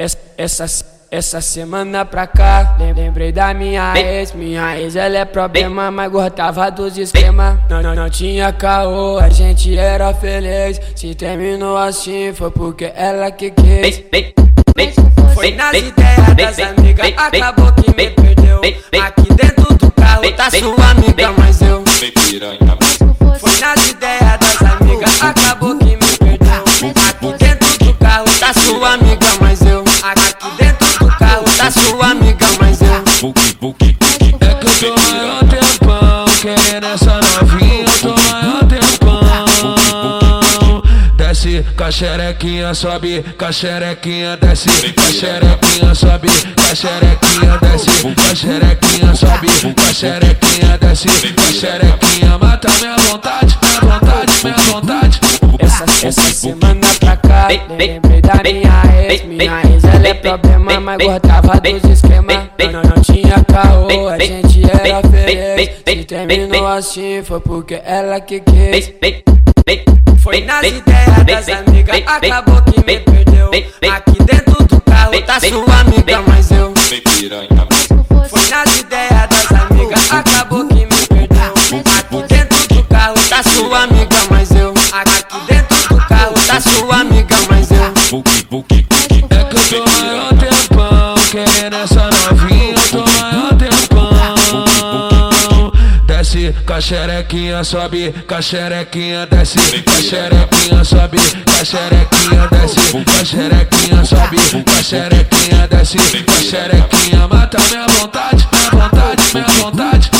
Essa, essa, essa semana pra cá, lembrei da minha ex. Minha ex, ela é problema, mas gostava dos esquemas. Não, não, não tinha caô, a gente era feliz. Se terminou assim, foi porque ela que quis. Foi nas ideias das amigas, acabou que me perdeu. Aqui dentro do carro tá sua amiga, mas eu. Foi nas ideias das amigas, acabou que me perdeu. Aqui dentro do carro tá sua amiga, tô maior tempão querendo essa novinha, eu tô maior tempão. Desce, caxerequinha, sobe, caxerequinha, desce, caxerequinha, sobe, caxerequinha, desce, caxerequinha, sobe, caxerequinha, desce, caxerequinha, mata minha vontade, minha vontade, minha vontade. Essa, essa semana pra cá, lembrei da minha ex. Minha ex, ela é problema, mas gostava dos esquemas. Não, não tinha caô, a gente era feliz. Se terminou assim, foi porque ela que quis. Foi nas ideias das amigas, acabou que me perdeu. Aqui dentro do carro tá sua amiga, mas eu. Foi nas ideias das amigas, acabou que me perdeu. Aqui dentro do carro tá sua amiga, mas eu. Aqui dentro do carro tá sua amiga, mas eu. É que eu tô maior tempão querendo essa novinha, Desce, caxerequinha, sobe, caxerequinha, desce, caxerequinha, sobe, caxerequinha, desce, caxerequinha, sobe, caxerequinha, desce, caxerequinha, mata minha vontade, minha vontade, minha vontade.